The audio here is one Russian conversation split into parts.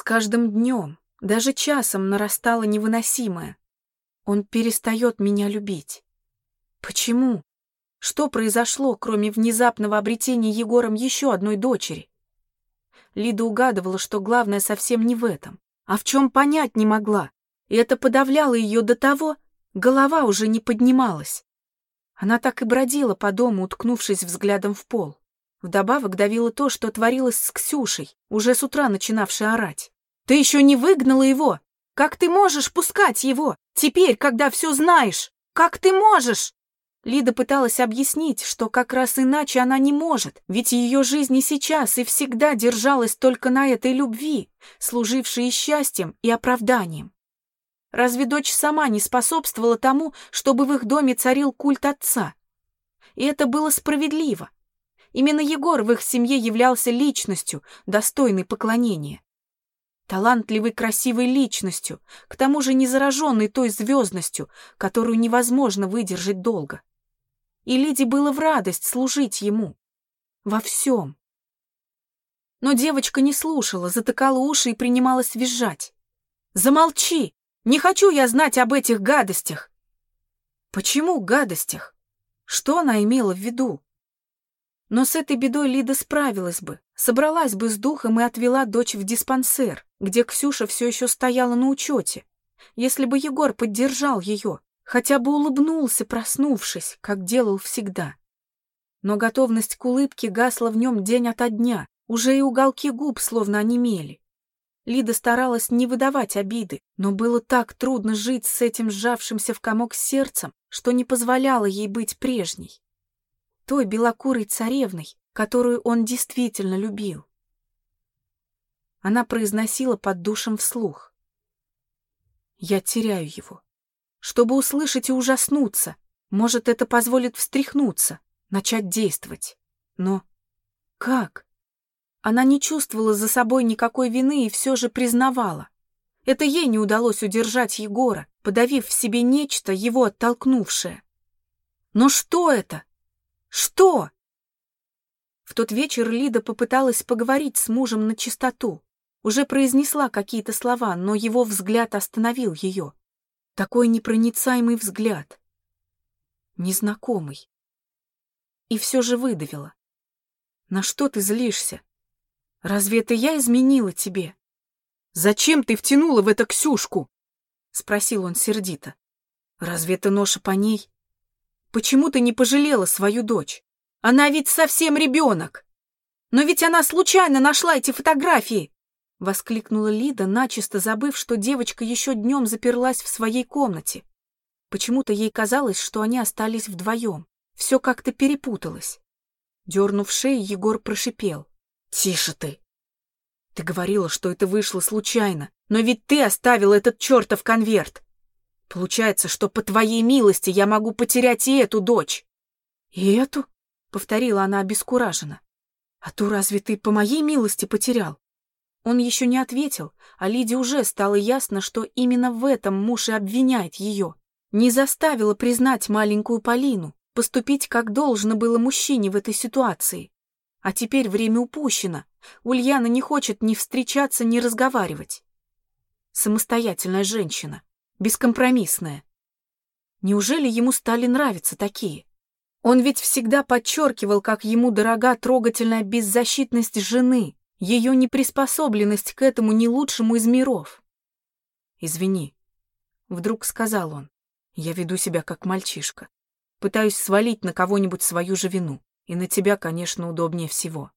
С каждым днем, даже часом нарастало невыносимое. Он перестает меня любить. Почему? Что произошло, кроме внезапного обретения Егором еще одной дочери? Лида угадывала, что главное совсем не в этом, а в чем понять не могла, и это подавляло ее до того, голова уже не поднималась. Она так и бродила по дому, уткнувшись взглядом в пол. Вдобавок давило то, что творилось с Ксюшей, уже с утра начинавшей орать. «Ты еще не выгнала его! Как ты можешь пускать его? Теперь, когда все знаешь! Как ты можешь?» Лида пыталась объяснить, что как раз иначе она не может, ведь ее жизнь и сейчас, и всегда держалась только на этой любви, служившей и счастьем, и оправданием. Разве дочь сама не способствовала тому, чтобы в их доме царил культ отца? И это было справедливо. Именно Егор в их семье являлся личностью, достойной поклонения. Талантливой, красивой личностью, к тому же не зараженной той звездностью, которую невозможно выдержать долго и Лиде было в радость служить ему. Во всем. Но девочка не слушала, затыкала уши и принималась визжать. «Замолчи! Не хочу я знать об этих гадостях!» Почему гадостях? Что она имела в виду? Но с этой бедой Лида справилась бы, собралась бы с духом и отвела дочь в диспансер, где Ксюша все еще стояла на учете, если бы Егор поддержал ее, хотя бы улыбнулся, проснувшись, как делал всегда. Но готовность к улыбке гасла в нем день ото дня, уже и уголки губ словно онемели. Лида старалась не выдавать обиды, но было так трудно жить с этим сжавшимся в комок сердцем, что не позволяло ей быть прежней. Той белокурой царевной, которую он действительно любил. Она произносила под душем вслух. «Я теряю его чтобы услышать и ужаснуться. Может, это позволит встряхнуться, начать действовать. Но как? Она не чувствовала за собой никакой вины и все же признавала. Это ей не удалось удержать Егора, подавив в себе нечто, его оттолкнувшее. Но что это? Что? В тот вечер Лида попыталась поговорить с мужем на чистоту. Уже произнесла какие-то слова, но его взгляд остановил ее. Такой непроницаемый взгляд. Незнакомый. И все же выдавила. На что ты злишься? Разве это я изменила тебе? Зачем ты втянула в это Ксюшку? Спросил он сердито. Разве это ноша по ней? Почему ты не пожалела свою дочь? Она ведь совсем ребенок. Но ведь она случайно нашла эти фотографии. Воскликнула Лида, начисто забыв, что девочка еще днем заперлась в своей комнате. Почему-то ей казалось, что они остались вдвоем. Все как-то перепуталось. Дернув шею, Егор прошипел. «Тише ты! Ты говорила, что это вышло случайно, но ведь ты оставил этот чертов конверт. Получается, что по твоей милости я могу потерять и эту дочь». «И эту?» — повторила она обескураженно. «А ту разве ты по моей милости потерял?» Он еще не ответил, а Лиде уже стало ясно, что именно в этом муж и обвиняет ее. Не заставила признать маленькую Полину, поступить как должно было мужчине в этой ситуации. А теперь время упущено. Ульяна не хочет ни встречаться, ни разговаривать. Самостоятельная женщина, бескомпромиссная. Неужели ему стали нравиться такие? Он ведь всегда подчеркивал, как ему дорога трогательная беззащитность жены, ее неприспособленность к этому не лучшему из миров. «Извини», — вдруг сказал он, — «я веду себя как мальчишка. Пытаюсь свалить на кого-нибудь свою же вину, и на тебя, конечно, удобнее всего».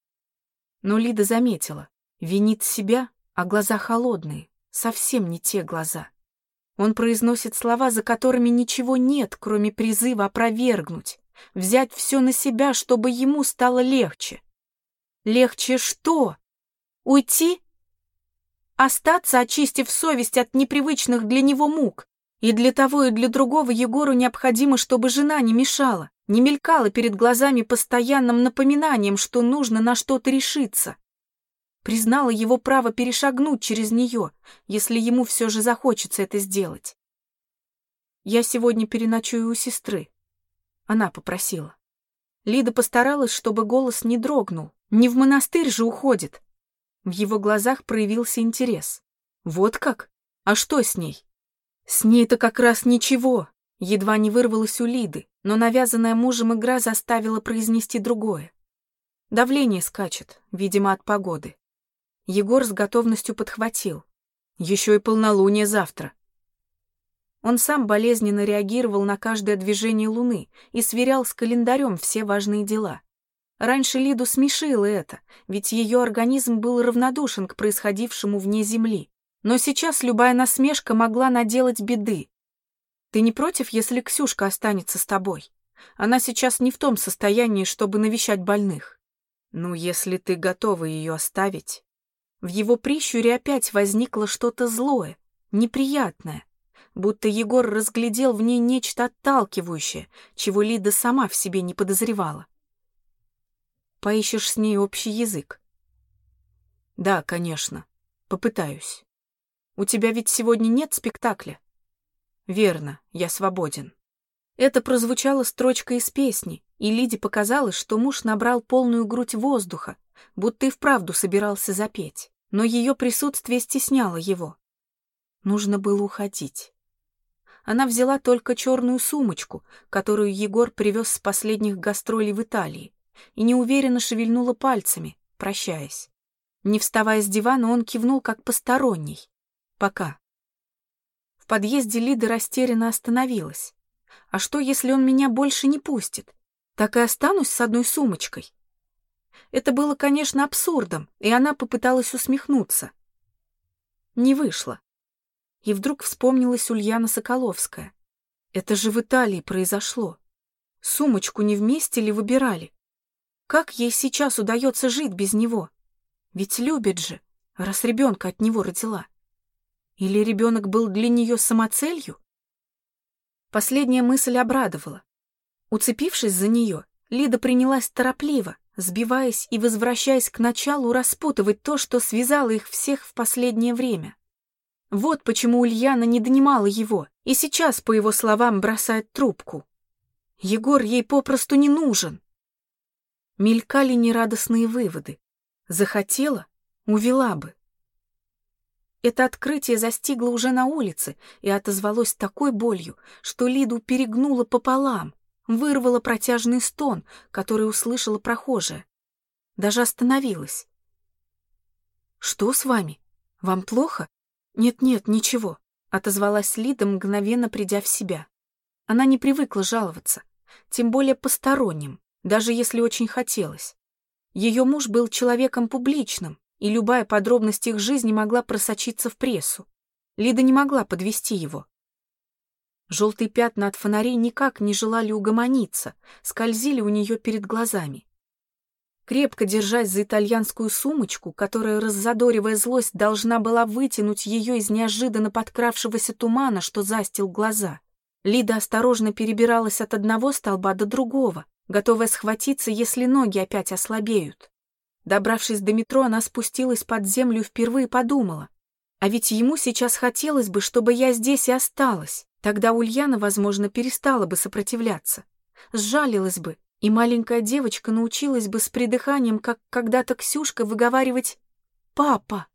Но Лида заметила, винит себя, а глаза холодные, совсем не те глаза. Он произносит слова, за которыми ничего нет, кроме призыва опровергнуть, взять все на себя, чтобы ему стало легче. Легче что? Уйти? Остаться, очистив совесть от непривычных для него мук. И для того, и для другого Егору необходимо, чтобы жена не мешала, не мелькала перед глазами постоянным напоминанием, что нужно на что-то решиться. Признала его право перешагнуть через нее, если ему все же захочется это сделать. «Я сегодня переночую у сестры», — она попросила. Лида постаралась, чтобы голос не дрогнул. Не в монастырь же уходит. В его глазах проявился интерес. Вот как? А что с ней? С ней-то как раз ничего. Едва не вырвалась у Лиды, но навязанная мужем игра заставила произнести другое. Давление скачет, видимо, от погоды. Егор с готовностью подхватил. Еще и полнолуние завтра. Он сам болезненно реагировал на каждое движение Луны и сверял с календарем все важные дела. Раньше Лиду смешило это, ведь ее организм был равнодушен к происходившему вне Земли. Но сейчас любая насмешка могла наделать беды. Ты не против, если Ксюшка останется с тобой? Она сейчас не в том состоянии, чтобы навещать больных. Ну, если ты готова ее оставить. В его прищуре опять возникло что-то злое, неприятное будто Егор разглядел в ней нечто отталкивающее, чего Лида сама в себе не подозревала. Поищешь с ней общий язык? Да, конечно. Попытаюсь. У тебя ведь сегодня нет спектакля? Верно, я свободен. Это прозвучало строчка из песни, и Лиде показалось, что муж набрал полную грудь воздуха, будто и вправду собирался запеть. Но ее присутствие стесняло его. Нужно было уходить она взяла только черную сумочку, которую Егор привез с последних гастролей в Италии, и неуверенно шевельнула пальцами, прощаясь. Не вставая с дивана, он кивнул как посторонний. «Пока». В подъезде Лида растерянно остановилась. «А что, если он меня больше не пустит? Так и останусь с одной сумочкой?» Это было, конечно, абсурдом, и она попыталась усмехнуться. Не вышло. И вдруг вспомнилась Ульяна Соколовская. Это же в Италии произошло. Сумочку не вместе ли выбирали? Как ей сейчас удается жить без него? Ведь любит же, раз ребенка от него родила. Или ребенок был для нее самоцелью? Последняя мысль обрадовала. Уцепившись за нее, Лида принялась торопливо, сбиваясь и возвращаясь к началу, распутывать то, что связало их всех в последнее время. Вот почему Ульяна не донимала его и сейчас, по его словам, бросает трубку. Егор ей попросту не нужен. Мелькали нерадостные выводы. Захотела — увела бы. Это открытие застигло уже на улице и отозвалось такой болью, что Лиду перегнула пополам, вырвала протяжный стон, который услышала прохожая. Даже остановилась. «Что с вами? Вам плохо?» «Нет-нет, ничего», — отозвалась Лида, мгновенно придя в себя. Она не привыкла жаловаться, тем более посторонним, даже если очень хотелось. Ее муж был человеком публичным, и любая подробность их жизни могла просочиться в прессу. Лида не могла подвести его. Желтые пятна от фонарей никак не желали угомониться, скользили у нее перед глазами. Крепко держась за итальянскую сумочку, которая, раззадоривая злость, должна была вытянуть ее из неожиданно подкравшегося тумана, что застил глаза. Лида осторожно перебиралась от одного столба до другого, готовая схватиться, если ноги опять ослабеют. Добравшись до метро, она спустилась под землю и впервые подумала. А ведь ему сейчас хотелось бы, чтобы я здесь и осталась. Тогда Ульяна, возможно, перестала бы сопротивляться. Сжалилась бы, и маленькая девочка научилась бы с придыханием, как когда-то Ксюшка, выговаривать «папа».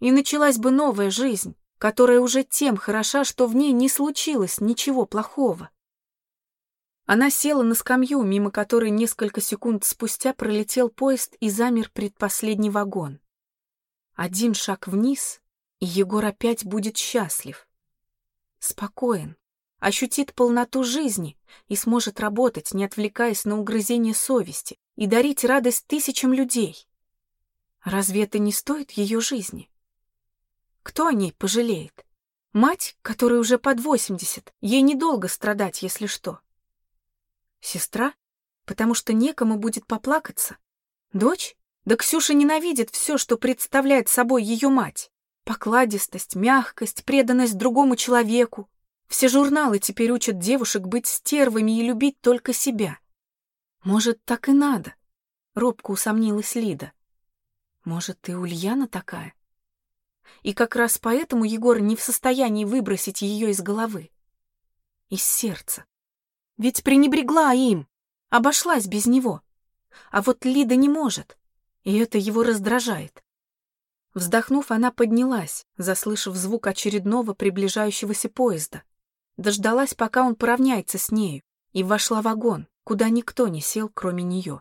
И началась бы новая жизнь, которая уже тем хороша, что в ней не случилось ничего плохого. Она села на скамью, мимо которой несколько секунд спустя пролетел поезд и замер предпоследний вагон. Один шаг вниз, и Егор опять будет счастлив. Спокоен, ощутит полноту жизни и сможет работать, не отвлекаясь на угрызение совести, и дарить радость тысячам людей. Разве это не стоит ее жизни? Кто о ней пожалеет? Мать, которая уже под восемьдесят, ей недолго страдать, если что. Сестра? Потому что некому будет поплакаться. Дочь? Да Ксюша ненавидит все, что представляет собой ее мать. Покладистость, мягкость, преданность другому человеку, все журналы теперь учат девушек быть стервами и любить только себя. Может, так и надо? Робко усомнилась Лида. Может, и Ульяна такая? И как раз поэтому Егор не в состоянии выбросить ее из головы. Из сердца. Ведь пренебрегла им, обошлась без него. А вот Лида не может, и это его раздражает. Вздохнув, она поднялась, заслышав звук очередного приближающегося поезда. Дождалась, пока он поравняется с нею, и вошла в вагон, куда никто не сел, кроме нее.